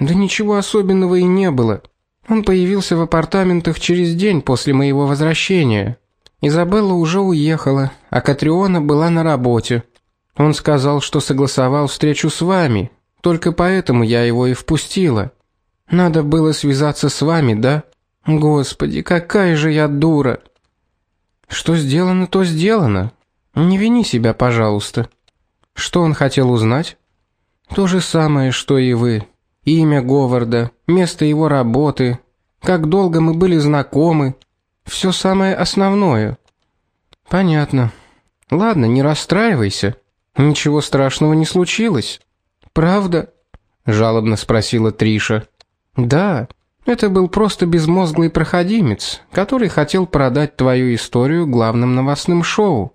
Да ничего особенного и не было. Он появился в апартаментах через день после моего возвращения. Изабелла уже уехала, а Катриона была на работе. Он сказал, что согласовал встречу с вами. Только поэтому я его и впустила. Надо было связаться с вами, да? Господи, какая же я дура. Что сделано, то сделано. Не вини себя, пожалуйста. Что он хотел узнать? То же самое, что и вы. Имя Говарда, место его работы, как долго мы были знакомы. Все самое основное. Понятно. Ладно, не расстраивайся. Ничего страшного не случилось. Правда? жалобно спросила Триша. Да, это был просто безмозглый проходимец, который хотел продать твою историю главным новостным шоу.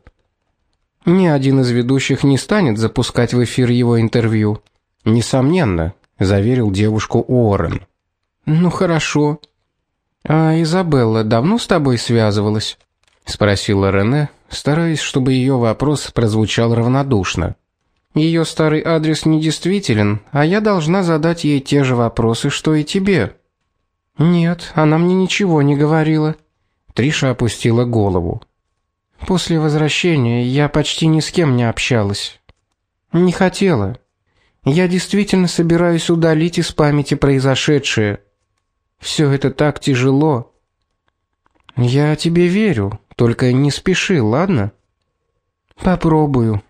Ни один из ведущих не станет запускать в эфир его интервью. Несомненно, заверил девушку Уоррен. Ну хорошо. А Изабелла давно с тобой связывалась? спросила Рене, стараясь, чтобы ее вопрос прозвучал равнодушно. Ее старый адрес недействителен, а я должна задать ей те же вопросы, что и тебе. Нет, она мне ничего не говорила. Триша опустила голову. После возвращения я почти ни с кем не общалась. Не хотела. Я действительно собираюсь удалить из памяти произошедшее. Все это так тяжело. Я тебе верю, только не спеши, ладно? Попробую.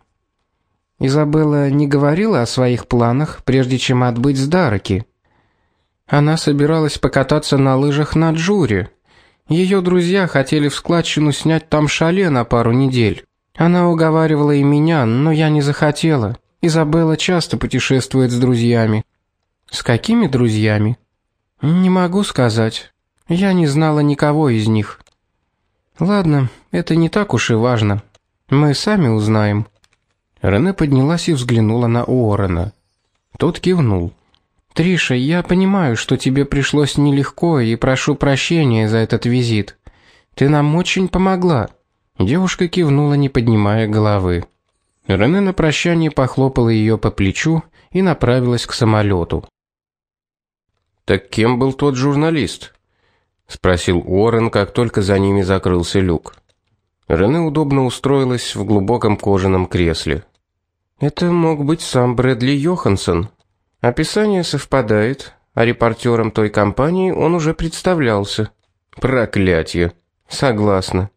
Изабелла не говорила о своих планах, прежде чем отбыть с Дараки. Она собиралась покататься на лыжах на Джуре. Ее друзья хотели в складчину снять там шале на пару недель. Она уговаривала и меня, но я не захотела. Изабелла часто путешествует с друзьями. С какими друзьями? Не могу сказать. Я не знала никого из них. Ладно, это не так уж и важно. Мы сами узнаем. Рене поднялась и взглянула на Уоррена. Тот кивнул. Триша, я понимаю, что тебе пришлось нелегко и прошу прощения за этот визит. Ты нам очень помогла. Девушка кивнула, не поднимая головы. Рене на прощание похлопала ее по плечу и направилась к самолету. Так кем был тот журналист? спросил Уоррен, как только за ними закрылся люк. Рене удобно устроилась в глубоком кожаном кресле. Это мог быть сам Брэдли Йоханссон, Описание совпадает, а репортером той компании он уже представлялся. Проклятье. Согласна.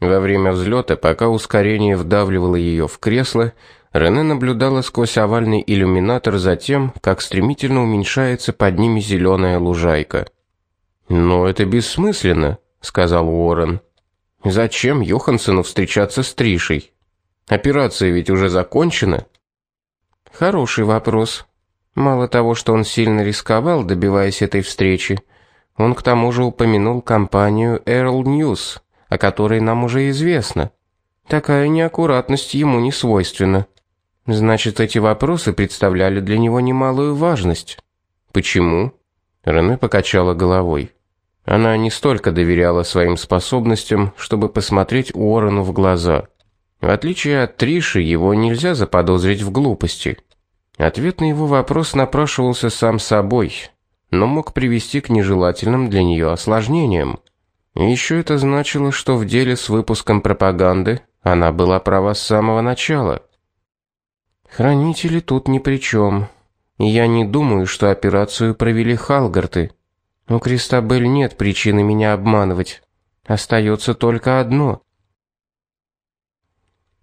Во время взлета, пока ускорение вдавливало ее в кресло, Рене наблюдала сквозь овальный иллюминатор за тем, как стремительно уменьшается под ними зеленая лужайка. "Но это бессмысленно", сказал Уоррен. "Зачем Йохансену встречаться с Тришей? Операция ведь уже закончена". Хороший вопрос, Мало того, что он сильно рисковал, добиваясь этой встречи, он к тому же упомянул компанию Earl News, о которой нам уже известно. Такая неаккуратность ему не свойственна. Значит, эти вопросы представляли для него немалую важность. Почему? Рене покачала головой. Она не столько доверяла своим способностям, чтобы посмотреть Уоррену в глаза. В отличие от Триши, его нельзя заподозрить в глупости. Ответ на его вопрос напрашивался сам собой, но мог привести к нежелательным для нее осложнениям. Еще это значило, что в деле с выпуском пропаганды она была права с самого начала. Хранители тут ни при чем. Я не думаю, что операцию провели Халгарты. У Кристабель нет причины меня обманывать. Остается только одно.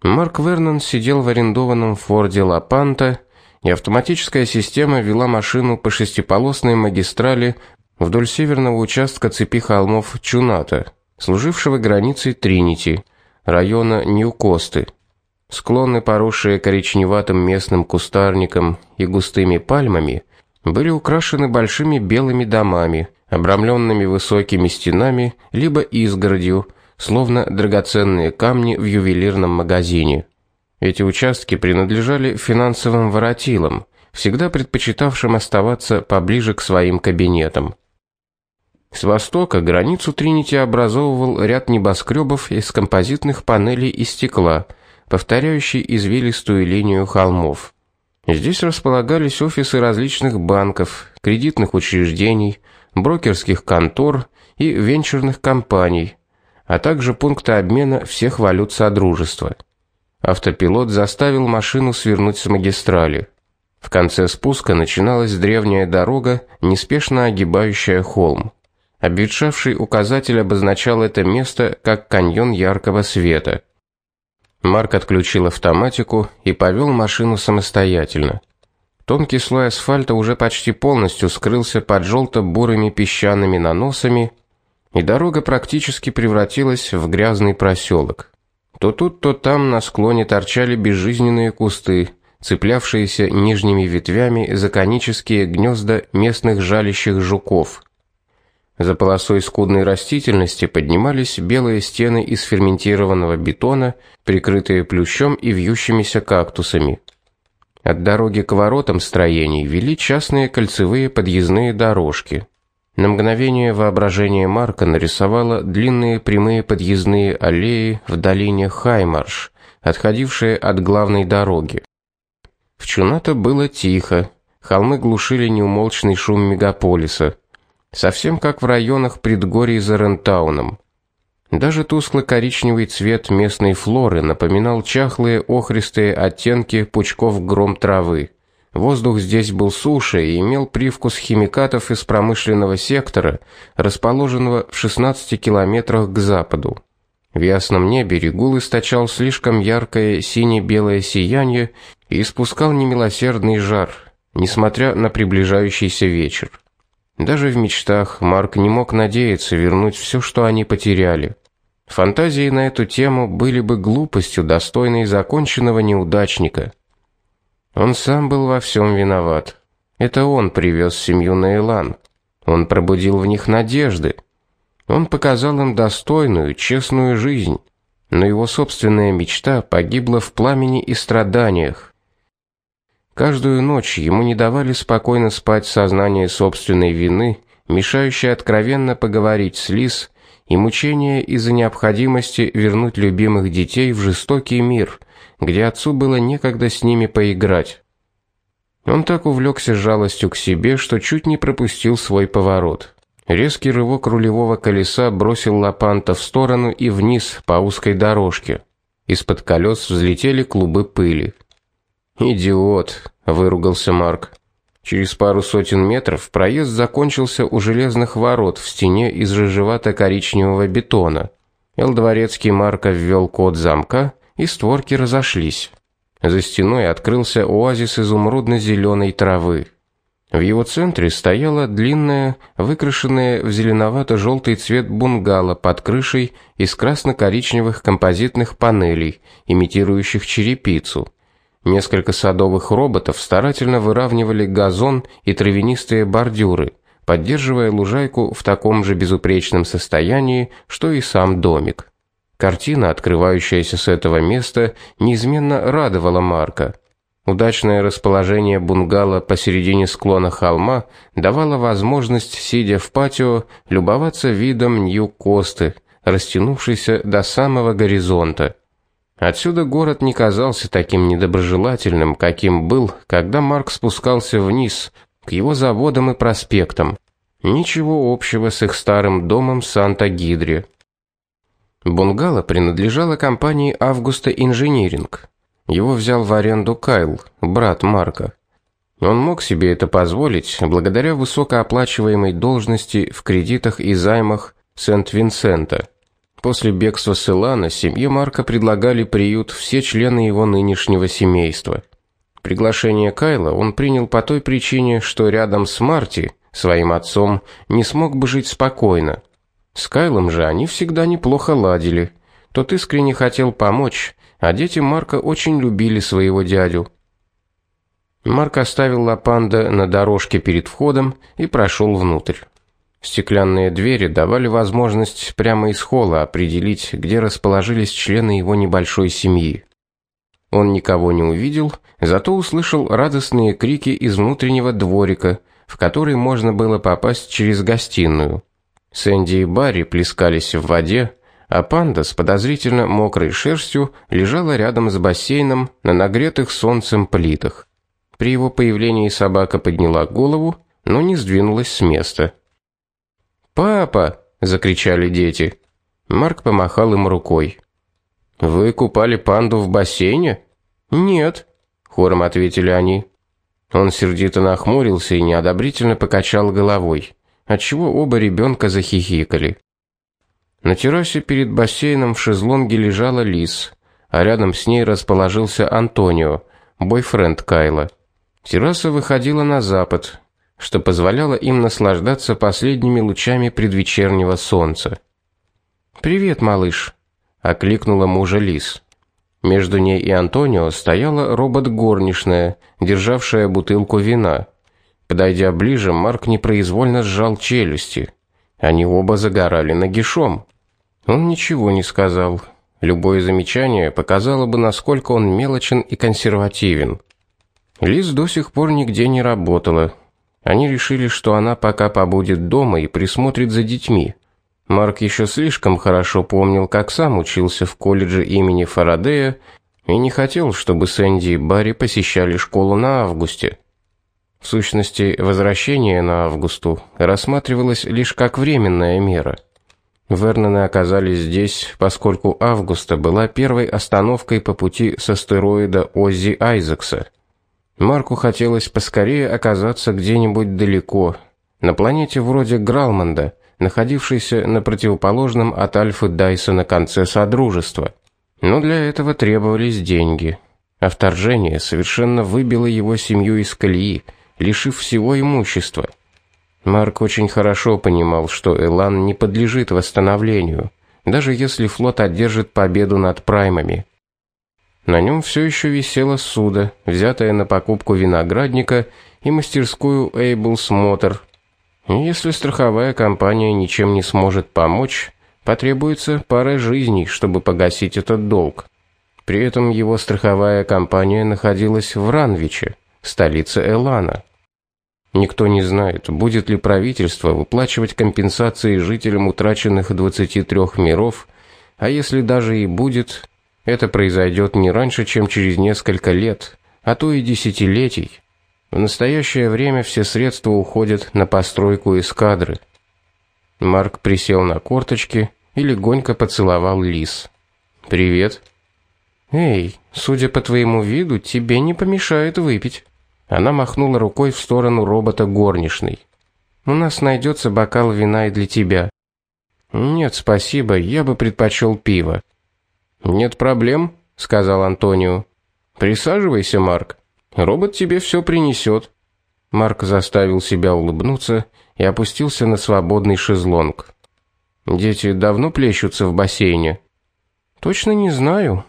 Марк Вернон сидел в арендованном Форде Лапанта и автоматическая система вела машину по шестиполосной магистрали вдоль северного участка цепи холмов Чуната, служившего границей Тринити, района Нью-Косты. Склоны, поросшие коричневатым местным кустарником и густыми пальмами, были украшены большими белыми домами, обрамленными высокими стенами либо изгородью, словно драгоценные камни в ювелирном магазине. Эти участки принадлежали финансовым воротилам, всегда предпочитавшим оставаться поближе к своим кабинетам. С востока границу Тринити образовывал ряд небоскребов из композитных панелей из стекла, повторяющий извилистую линию холмов. Здесь располагались офисы различных банков, кредитных учреждений, брокерских контор и венчурных компаний, а также пункты обмена всех валют содружества. Автопилот заставил машину свернуть с магистрали. В конце спуска начиналась древняя дорога, неспешно огибающая холм. Обветшавший указатель обозначал это место как каньон яркого света. Марк отключил автоматику и повел машину самостоятельно. Тонкий слой асфальта уже почти полностью скрылся под желто бурыми песчаными наносами, и дорога практически превратилась в грязный проселок. То тут, то там на склоне торчали безжизненные кусты, цеплявшиеся нижними ветвями за конические гнезда местных жалящих жуков. За полосой скудной растительности поднимались белые стены из ферментированного бетона, прикрытые плющом и вьющимися кактусами. От дороги к воротам строений вели частные кольцевые подъездные дорожки. На мгновение воображение Марка нарисовало длинные прямые подъездные аллеи в долине Хаймарш, отходившие от главной дороги. В Чуната было тихо, холмы глушили неумолчный шум мегаполиса совсем как в районах предгорий за Рентауном. Даже тускло-коричневый цвет местной флоры напоминал чахлые охристые оттенки пучков гром травы. Воздух здесь был суше и имел привкус химикатов из промышленного сектора, расположенного в 16 километрах к западу. В ясном небе регул источал слишком яркое сине-белое сияние и испускал немилосердный жар, несмотря на приближающийся вечер. Даже в мечтах Марк не мог надеяться вернуть все, что они потеряли. Фантазии на эту тему были бы глупостью, достойной законченного неудачника. Он сам был во всем виноват. Это он привез семью на Илан. Он пробудил в них надежды. Он показал им достойную, честную жизнь. Но его собственная мечта погибла в пламени и страданиях. Каждую ночь ему не давали спокойно спать сознание собственной вины, мешающее откровенно поговорить с Лис, и мучения из-за необходимости вернуть любимых детей в жестокий мир, где отцу было некогда с ними поиграть. Он так увлекся жалостью к себе, что чуть не пропустил свой поворот. Резкий рывок рулевого колеса бросил Лапанта в сторону и вниз по узкой дорожке. Из-под колес взлетели клубы пыли. Идиот, выругался Марк. Через пару сотен метров проезд закончился у железных ворот в стене из рыжевато-коричневого бетона. Элдворецкий Марка ввел код замка, и створки разошлись. За стеной открылся оазис изумрудно зеленой травы. В его центре стояла длинная, выкрашенная в зеленовато желтый цвет бунгало под крышей из красно-коричневых композитных панелей, имитирующих черепицу. Несколько садовых роботов старательно выравнивали газон и травянистые бордюры, поддерживая лужайку в таком же безупречном состоянии, что и сам домик. Картина, открывающаяся с этого места, неизменно радовала Марка. Удачное расположение бунгало посередине склона холма давало возможность, сидя в патио, любоваться видом Нью-Косты, растянувшейся до самого горизонта. Отсюда город не казался таким недоброжелательным, каким был, когда Марк спускался вниз к его заводам и проспектам. Ничего общего с их старым домом Санта-Гидре. Бунгало принадлежало компании Августа Инжиниринг. Его взял в аренду Кайл, брат Марка. Он мог себе это позволить благодаря высокооплачиваемой должности в кредитах и займах Сент-Винсента. После бегства с Илана семье Марка предлагали приют все члены его нынешнего семейства. Приглашение Кайла он принял по той причине, что рядом с Марти, своим отцом, не смог бы жить спокойно. С Кайлом же они всегда неплохо ладили. Тот искренне хотел помочь, а дети Марка очень любили своего дядю. Марк оставил Лапанда на дорожке перед входом и прошел внутрь. Стеклянные двери давали возможность прямо из холла определить, где расположились члены его небольшой семьи. Он никого не увидел, зато услышал радостные крики из внутреннего дворика, в который можно было попасть через гостиную. Сэнди и Барри плескались в воде, а панда с подозрительно мокрой шерстью лежала рядом с бассейном на нагретых солнцем плитах. При его появлении собака подняла голову, но не сдвинулась с места. "Папа!" закричали дети. Марк помахал им рукой. Вы купали панду в бассейне? Нет, хором ответили они. Он сердито нахмурился и неодобрительно покачал головой, отчего оба ребенка захихикали. На террасе перед бассейном в шезлонге лежала Лис, а рядом с ней расположился Антонио, бойфренд Кайла. Терраса выходила на запад, что позволяло им наслаждаться последними лучами предвечернего солнца. Привет, малыш, окликнула мужа Лис. Между ней и Антонио стояла робот-горничная, державшая бутылку вина. Подойдя ближе, Марк непроизвольно сжал челюсти. Они оба загорали нагишом. Он ничего не сказал. Любое замечание показало бы, насколько он мелочен и консервативен. Лиз до сих пор нигде не работала. Они решили, что она пока побудет дома и присмотрит за детьми. Марк еще слишком хорошо помнил, как сам учился в колледже имени Фарадея и не хотел, чтобы Сэнди и Барри посещали школу на августе. В сущности, возвращение на августу рассматривалось лишь как временная мера. Верноны оказались здесь, поскольку августа была первой остановкой по пути с астероида Оззи Айзекса. Марку хотелось поскорее оказаться где-нибудь далеко, на планете вроде Гралмонда, находившийся на противоположном от Альфы Дайсона конце содружества. Но для этого требовались деньги. А вторжение совершенно выбило его семью из колеи, лишив всего имущества. Марк очень хорошо понимал, что Элан не подлежит восстановлению, даже если флот одержит победу над праймами. На нем все еще висело судо, взятое на покупку виноградника и мастерскую Эйблс Мотор, если страховая компания ничем не сможет помочь, потребуется пара жизней, чтобы погасить этот долг. При этом его страховая компания находилась в Ранвиче, столице Элана. Никто не знает, будет ли правительство выплачивать компенсации жителям утраченных 23 миров, а если даже и будет, это произойдет не раньше, чем через несколько лет, а то и десятилетий. В настоящее время все средства уходят на постройку эскадры. Марк присел на корточки и легонько поцеловал Лис. Привет. Эй, судя по твоему виду, тебе не помешает выпить. Она махнула рукой в сторону робота горничной. У нас найдется бокал вина и для тебя. Нет, спасибо, я бы предпочел пиво. Нет проблем, сказал Антонио. Присаживайся, Марк. Робот тебе все принесет. Марк заставил себя улыбнуться и опустился на свободный шезлонг. Дети давно плещутся в бассейне. Точно не знаю.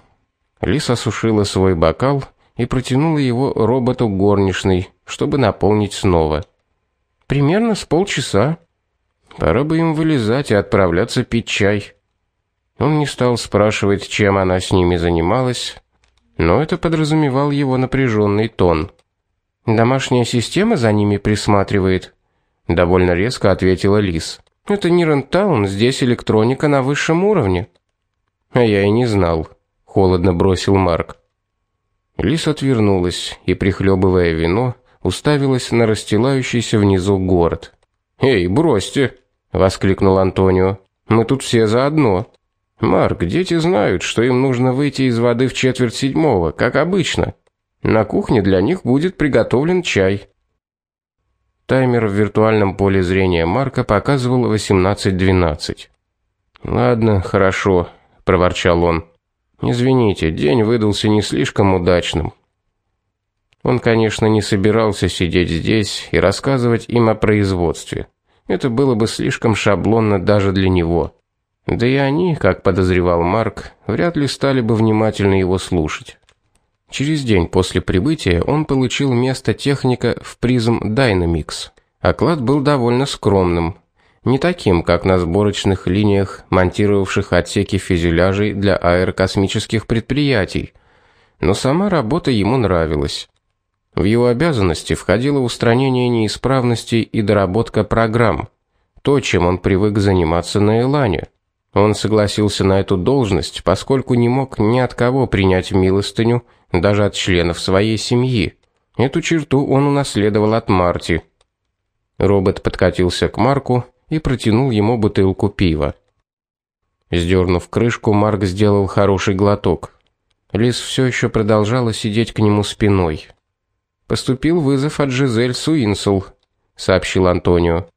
Лиса осушила свой бокал и протянула его роботу горничной, чтобы наполнить снова. Примерно с полчаса. Пора бы им вылезать и отправляться пить чай. Он не стал спрашивать, чем она с ними занималась, но это подразумевал его напряженный тон. Домашняя система за ними присматривает, довольно резко ответила Лис. Это не Рентаун, здесь электроника на высшем уровне. А я и не знал, холодно бросил Марк. Лис отвернулась и прихлебывая вино, уставилась на расстилающийся внизу город. "Эй, бросьте", воскликнул Антонио. "Мы тут все заодно". Марк, дети знают, что им нужно выйти из воды в четверть седьмого, как обычно. На кухне для них будет приготовлен чай. Таймер в виртуальном поле зрения Марка показывал 18:12. Ладно, хорошо, проворчал он. Извините, день выдался не слишком удачным. Он, конечно, не собирался сидеть здесь и рассказывать им о производстве. Это было бы слишком шаблонно даже для него. Да и они, как подозревал Марк, вряд ли стали бы внимательно его слушать. Через день после прибытия он получил место техника в Prism Dynamics. Оклад был довольно скромным, не таким, как на сборочных линиях, монтировавших отсеки фюзеляжей для аэрокосмических предприятий. Но сама работа ему нравилась. В его обязанности входило устранение неисправностей и доработка программ, то, чем он привык заниматься на Элане. Он согласился на эту должность, поскольку не мог ни от кого принять милостыню, даже от членов своей семьи. Эту черту он унаследовал от Марти. Робот подкатился к Марку и протянул ему бутылку пива. Сдернув крышку, Марк сделал хороший глоток. Лис все еще продолжала сидеть к нему спиной. Поступил вызов от Жизель Суинсул, сообщил Антонио.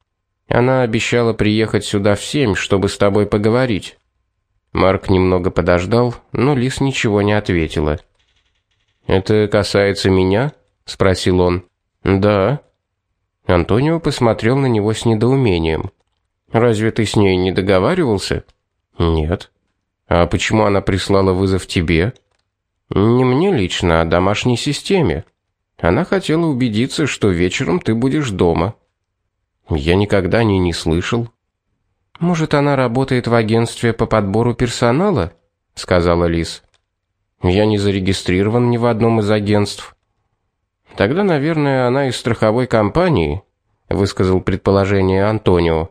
Она обещала приехать сюда в семь, чтобы с тобой поговорить. Марк немного подождал, но Лис ничего не ответила. Это касается меня? спросил он. Да. Антонио посмотрел на него с недоумением. Разве ты с ней не договаривался? Нет. А почему она прислала вызов тебе? Не мне лично, а домашней системе. Она хотела убедиться, что вечером ты будешь дома. Я никогда не не слышал. Может, она работает в агентстве по подбору персонала? сказала Лис. Я не зарегистрирован ни в одном из агентств. Тогда, наверное, она из страховой компании, высказал предположение Антонио.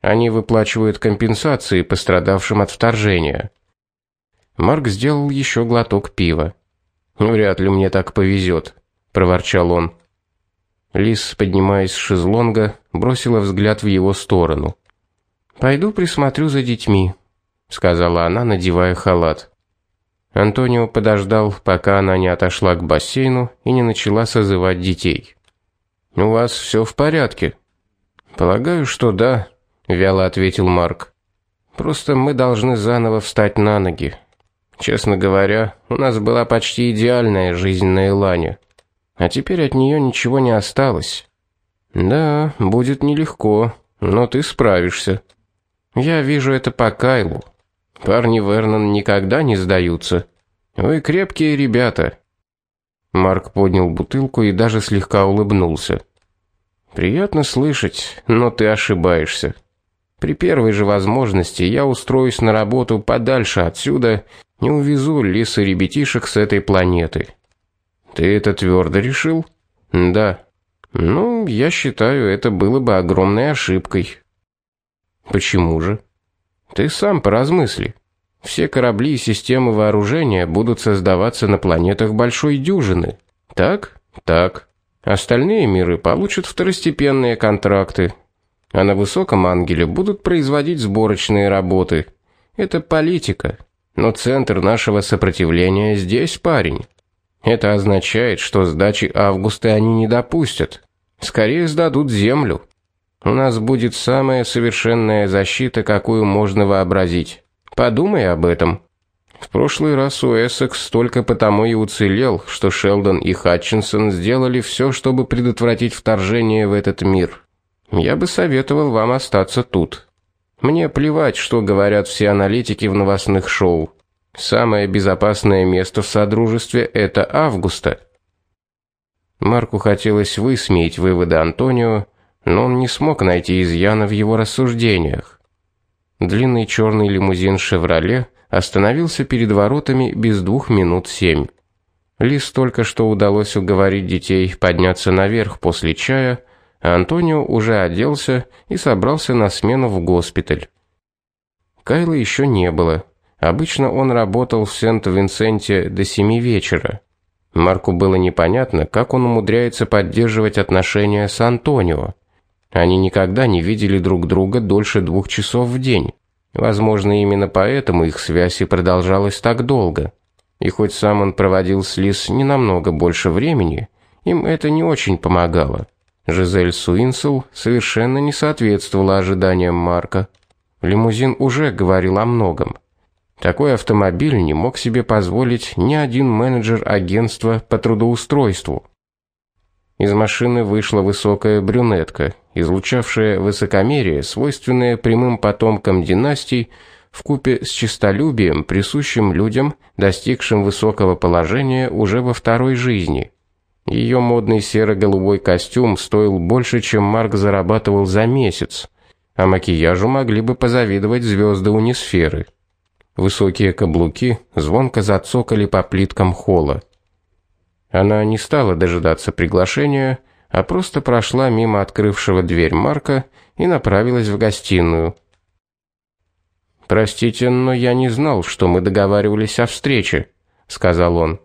Они выплачивают компенсации пострадавшим от вторжения. Марк сделал еще глоток пива. Вряд ли мне так повезет, проворчал он. Лис, поднимаясь с шезлонга, бросила взгляд в его сторону. Пойду присмотрю за детьми, сказала она, надевая халат. Антонио подождал, пока она не отошла к бассейну и не начала созывать детей. У вас все в порядке? Полагаю, что да, вяло ответил Марк. Просто мы должны заново встать на ноги. Честно говоря, у нас была почти идеальная жизнь на Элане, а теперь от нее ничего не осталось. Да, будет нелегко, но ты справишься. Я вижу это по Кайлу. Парни Вернон никогда не сдаются. Вы крепкие ребята. Марк поднял бутылку и даже слегка улыбнулся. Приятно слышать, но ты ошибаешься. При первой же возможности я устроюсь на работу подальше отсюда, не увезу лис и ребятишек с этой планеты. Ты это твердо решил? Да. Ну, я считаю, это было бы огромной ошибкой. Почему же? Ты сам поразмысли. Все корабли и системы вооружения будут создаваться на планетах большой дюжины. Так? Так. Остальные миры получат второстепенные контракты, а на высоком ангеле будут производить сборочные работы. Это политика. Но центр нашего сопротивления здесь, парень. Это означает, что сдачи Августа они не допустят. Скорее сдадут землю. У нас будет самая совершенная защита, какую можно вообразить. Подумай об этом. В прошлый раз у Эссекс только потому и уцелел, что Шелдон и Хатчинсон сделали все, чтобы предотвратить вторжение в этот мир. Я бы советовал вам остаться тут. Мне плевать, что говорят все аналитики в новостных шоу. Самое безопасное место в содружестве это Августа. Марку хотелось высмеять выводы Антонио, но он не смог найти изъяна в его рассуждениях. Длинный черный лимузин Chevrolet остановился перед воротами без двух минут семь. Лис только что удалось уговорить детей подняться наверх после чая, а Антонио уже оделся и собрался на смену в госпиталь. Кайла еще не было. Обычно он работал в Сент-Винсенте до семи вечера. Марку было непонятно, как он умудряется поддерживать отношения с Антонио. Они никогда не видели друг друга дольше двух часов в день. Возможно, именно поэтому их связь и продолжалась так долго. И хоть сам он проводил с Лис не намного больше времени, им это не очень помогало. Жизель Суинсел совершенно не соответствовала ожиданиям Марка. Лимузин уже говорил о многом. Такой автомобиль не мог себе позволить ни один менеджер агентства по трудоустройству. Из машины вышла высокая брюнетка, излучавшая высокомерие, свойственное прямым потомкам династий, вкупе с честолюбием, присущим людям, достигшим высокого положения уже во второй жизни. Ее модный серо-голубой костюм стоил больше, чем Марк зарабатывал за месяц, а макияжу могли бы позавидовать звезды унисферы. Высокие каблуки звонко зацокали по плиткам холла. Она не стала дожидаться приглашения, а просто прошла мимо открывшего дверь Марка и направилась в гостиную. Простите, но я не знал, что мы договаривались о встрече, сказал он.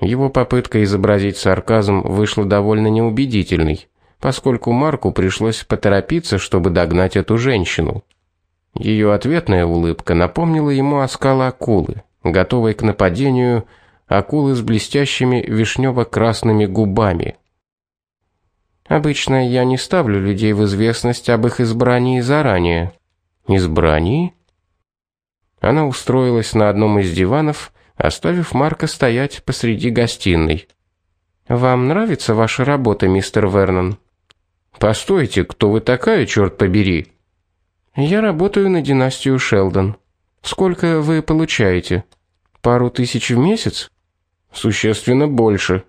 Его попытка изобразить сарказм вышла довольно неубедительной, поскольку Марку пришлось поторопиться, чтобы догнать эту женщину. Ее ответная улыбка напомнила ему оскал акулы, готовой к нападению, акулы с блестящими вишнево-красными губами. Обычно я не ставлю людей в известность об их избрании заранее. Избрании? Она устроилась на одном из диванов, оставив Марка стоять посреди гостиной. Вам нравится ваша работа, мистер Вернон? Постойте, кто вы такая, черт побери? Я работаю на династию Шелдон. Сколько вы получаете? Пару тысяч в месяц? Существенно больше,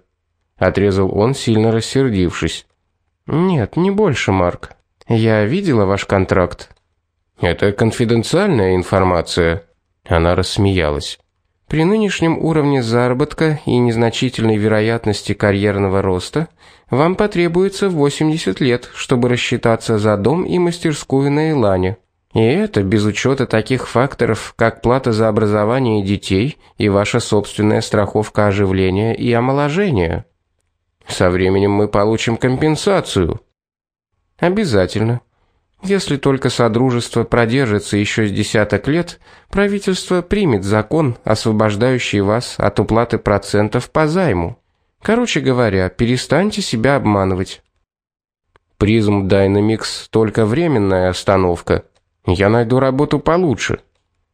отрезал он, сильно рассердившись. Нет, не больше, Марк. Я видела ваш контракт. Это конфиденциальная информация. Она рассмеялась. При нынешнем уровне заработка и незначительной вероятности карьерного роста вам потребуется 80 лет, чтобы рассчитаться за дом и мастерскую на Илане. И это без учета таких факторов, как плата за образование детей и ваша собственная страховка оживления и омоложения. Со временем мы получим компенсацию. Обязательно. Если только содружество продержится еще с десяток лет, правительство примет закон, освобождающий вас от уплаты процентов по займу. Короче говоря, перестаньте себя обманывать. Призм Dynamics только временная остановка. Я найду работу получше.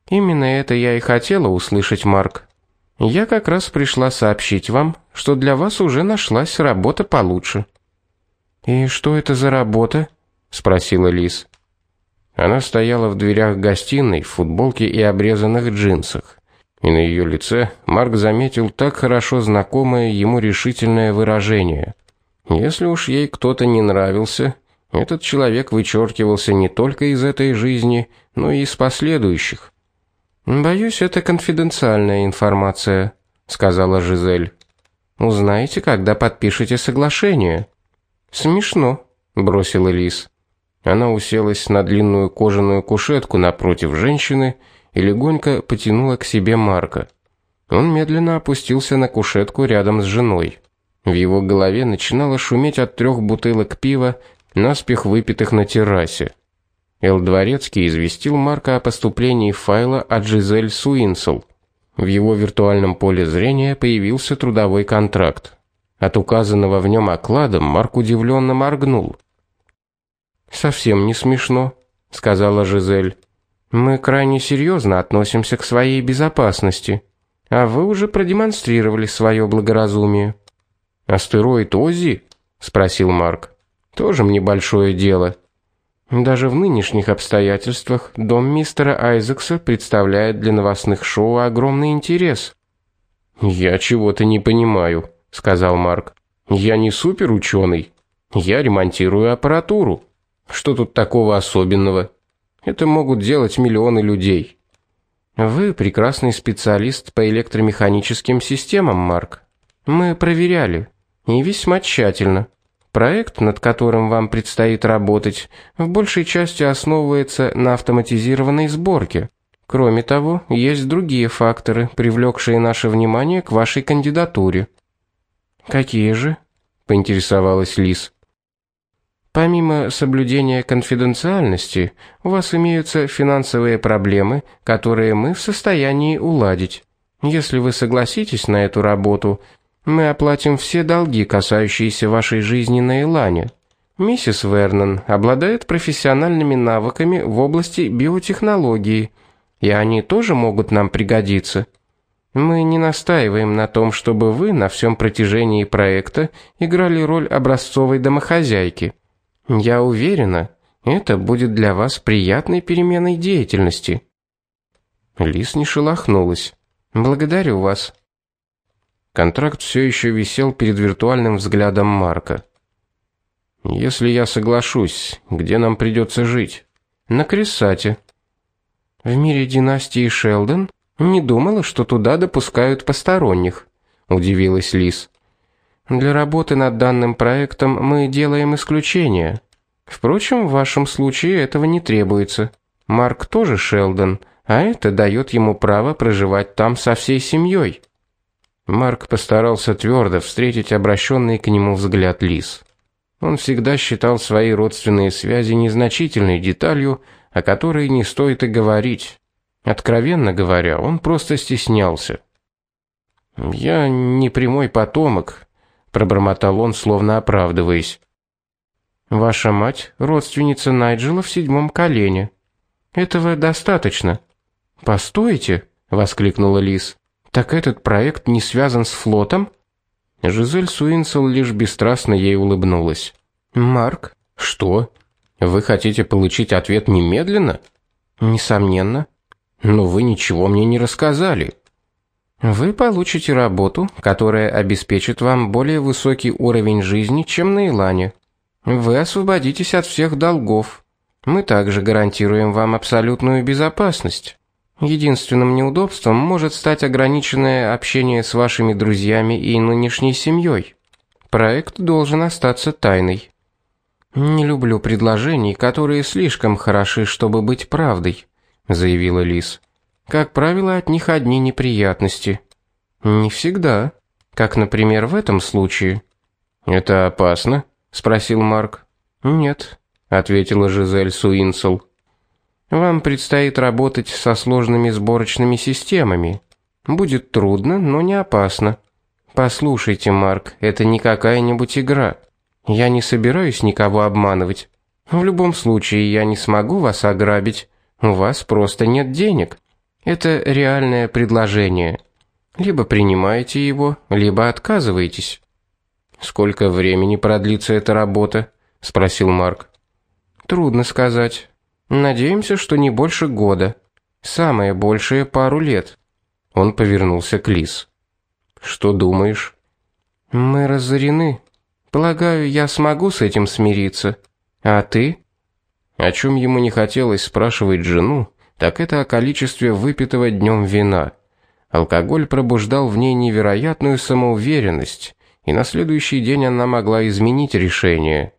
Именно это я и хотела услышать, Марк. Я как раз пришла сообщить вам, что для вас уже нашлась работа получше. И что это за работа? Спросила Лис. Она стояла в дверях гостиной в футболке и обрезанных джинсах. И на ее лице Марк заметил так хорошо знакомое ему решительное выражение. Если уж ей кто-то не нравился, этот человек вычеркивался не только из этой жизни, но и из последующих. Боюсь, это конфиденциальная информация, сказала Жизель. Узнаете, когда подпишете соглашение. Смешно, бросила Лис. Она уселась на длинную кожаную кушетку напротив женщины и легонько потянула к себе Марка. Он медленно опустился на кушетку рядом с женой. В его голове начинало шуметь от трех бутылок пива, наспех выпитых на террасе. Эл Дворецкий известил Марка о поступлении файла от Жизель Суинсел. В его виртуальном поле зрения появился трудовой контракт. От указанного в нем оклада Марк удивленно моргнул. Совсем не смешно, сказала Жизель. Мы крайне серьезно относимся к своей безопасности, а вы уже продемонстрировали свое благоразумие. Астероид Ози? спросил Марк. Тоже мне большое дело. Даже в нынешних обстоятельствах дом мистера Айзекса представляет для новостных шоу огромный интерес. Я чего-то не понимаю, сказал Марк. Я не суперученый. Я ремонтирую аппаратуру. Что тут такого особенного? Это могут делать миллионы людей. Вы прекрасный специалист по электромеханическим системам, Марк. Мы проверяли, и весьма тщательно. Проект, над которым вам предстоит работать, в большей части основывается на автоматизированной сборке. Кроме того, есть другие факторы, привлекшие наше внимание к вашей кандидатуре. Какие же? поинтересовалась Лис. Помимо соблюдения конфиденциальности, у вас имеются финансовые проблемы, которые мы в состоянии уладить. Если вы согласитесь на эту работу, мы оплатим все долги, касающиеся вашей жизни на Илане. Миссис Вернон обладает профессиональными навыками в области биотехнологии, и они тоже могут нам пригодиться. Мы не настаиваем на том, чтобы вы на всем протяжении проекта играли роль образцовой домохозяйки. Я уверена, это будет для вас приятной переменой деятельности. Лис не шелохнулась. Благодарю вас. Контракт все еще висел перед виртуальным взглядом Марка. Если я соглашусь, где нам придется жить? На Крисате. В мире династии Шелдон не думала, что туда допускают посторонних, удивилась Лис. Для работы над данным проектом мы делаем исключение. Впрочем, в вашем случае этого не требуется. Марк тоже Шелдон, а это дает ему право проживать там со всей семьей. Марк постарался твердо встретить обращенный к нему взгляд Лис. Он всегда считал свои родственные связи незначительной деталью, о которой не стоит и говорить. Откровенно говоря, он просто стеснялся. Я не прямой потомок, пробормотал он, словно оправдываясь. Ваша мать родственница Найджела в седьмом колене. Этого достаточно. Постойте, воскликнула Лис. Так этот проект не связан с флотом? Жизель Суинсел лишь бесстрастно ей улыбнулась. Марк, что? Вы хотите получить ответ немедленно? Несомненно. Но вы ничего мне не рассказали. Вы получите работу, которая обеспечит вам более высокий уровень жизни, чем на Илане. Вы освободитесь от всех долгов. Мы также гарантируем вам абсолютную безопасность. Единственным неудобством может стать ограниченное общение с вашими друзьями и нынешней семьей. Проект должен остаться тайной. Не люблю предложений, которые слишком хороши, чтобы быть правдой, заявила Лис. Как правило, от них одни неприятности. Не всегда, как, например, в этом случае. Это опасно? спросил Марк. Нет, ответила Жизель Суинсел. Вам предстоит работать со сложными сборочными системами. Будет трудно, но не опасно. Послушайте, Марк, это не какая-нибудь игра. Я не собираюсь никого обманывать. В любом случае я не смогу вас ограбить. У вас просто нет денег. Это реальное предложение. Либо принимаете его, либо отказываетесь. Сколько времени продлится эта работа? спросил Марк. Трудно сказать. Надеемся, что не больше года. Самое большее пару лет. Он повернулся к Лис. Что думаешь? Мы разорены. Полагаю, я смогу с этим смириться. А ты? О чем ему не хотелось спрашивать жену, так это о количестве выпитого днем вина. Алкоголь пробуждал в ней невероятную самоуверенность, и на следующий день она могла изменить решение.